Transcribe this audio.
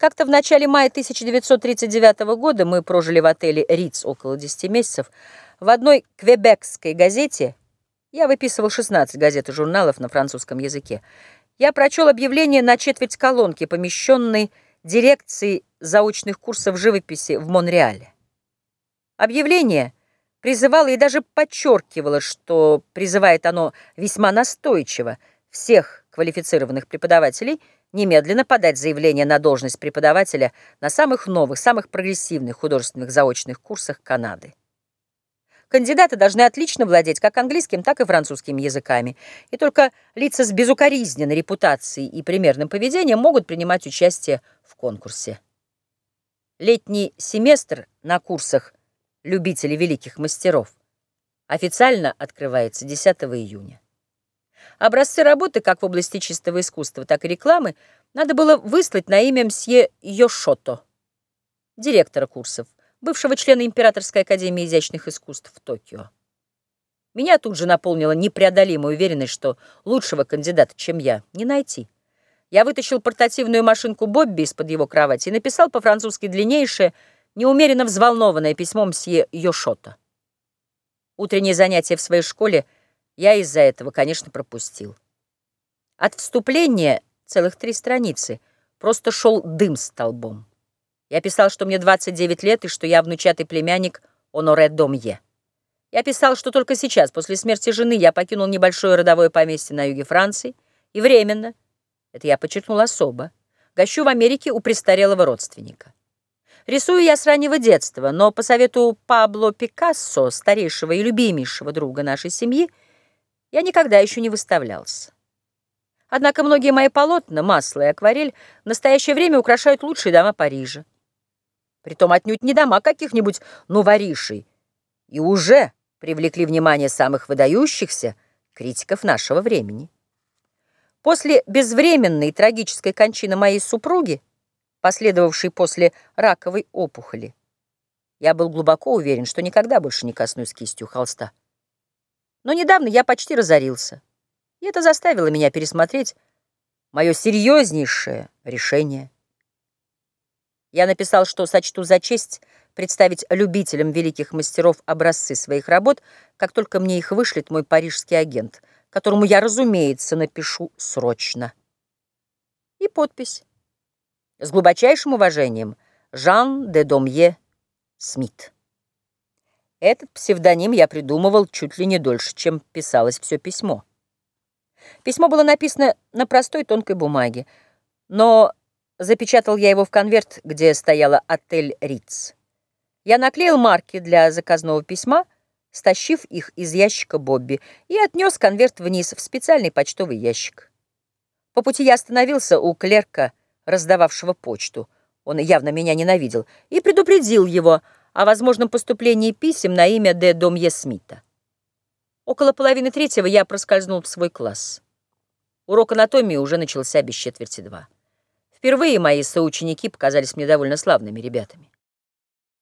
Как-то в начале мая 1939 года мы прожили в отеле «Риц» около 10 месяцев. В одной квебекской газете, я выписывал 16 газет и журналов на французском языке, я прочел объявление на четверть колонки, помещенной дирекцией заочных курсов живописи в Монреале. Объявление призывало и даже подчеркивало, что призывает оно весьма настойчиво всех квалифицированных преподавателей немедленно подать заявление на должность преподавателя на самых новых, самых прогрессивных художественных заочных курсах Канады. Кандидаты должны отлично владеть как английским, так и французским языками, и только лица с безукоризненной репутацией и примерным поведением могут принимать участие в конкурсе. Летний семестр на курсах любителей великих мастеров официально открывается 10 июня. Образцы работы как в области чистого искусства, так и рекламы надо было выслать на имя мсье Йошото, директора курсов, бывшего члена Императорской академии изящных искусств в Токио. Меня тут же наполнила непреодолимая уверенность, что лучшего кандидата, чем я, не найти. Я вытащил портативную машинку Бобби из-под его кровати и написал по-французски длиннейшее, неумеренно взволнованное письмо мсье Йошото. Утреннее занятие в своей школе я из-за этого, конечно, пропустил. От вступления целых три страницы просто шел дым столбом. Я писал, что мне 29 лет и что я внучатый племянник Оноре Домье. Я писал, что только сейчас, после смерти жены, я покинул небольшое родовое поместье на юге Франции и временно, это я подчеркнул особо, гощу в Америке у престарелого родственника. Рисую я с раннего детства, но по совету Пабло Пикассо, старейшего и любимейшего друга нашей семьи, я никогда еще не выставлялся. Однако многие мои полотна, масло и акварель в настоящее время украшают лучшие дома Парижа. Притом отнюдь не дома каких-нибудь нуворишей. И уже привлекли внимание самых выдающихся критиков нашего времени. После безвременной трагической кончины моей супруги, последовавшей после раковой опухоли, я был глубоко уверен, что никогда больше не коснусь кистью холста. Но недавно я почти разорился, и это заставило меня пересмотреть мое серьезнейшее решение – я написал, что сочту за честь представить любителям великих мастеров образцы своих работ, как только мне их вышлет мой парижский агент, которому я, разумеется, напишу срочно. И подпись. С глубочайшим уважением, Жан де Домье Смит. Этот псевдоним я придумывал чуть ли не дольше, чем писалось все письмо. Письмо было написано на простой тонкой бумаге, но Запечатал я его в конверт, где стояла отель Риц. Я наклеил марки для заказного письма, стащив их из ящика Бобби, и отнес конверт вниз в специальный почтовый ящик. По пути я остановился у клерка, раздававшего почту. Он явно меня ненавидел, и предупредил его о возможном поступлении писем на имя Де Домье Смита. Около половины третьего я проскользнул в свой класс. Урок анатомии уже начался без четверти два. Впервые мои соученики показались мне довольно славными ребятами.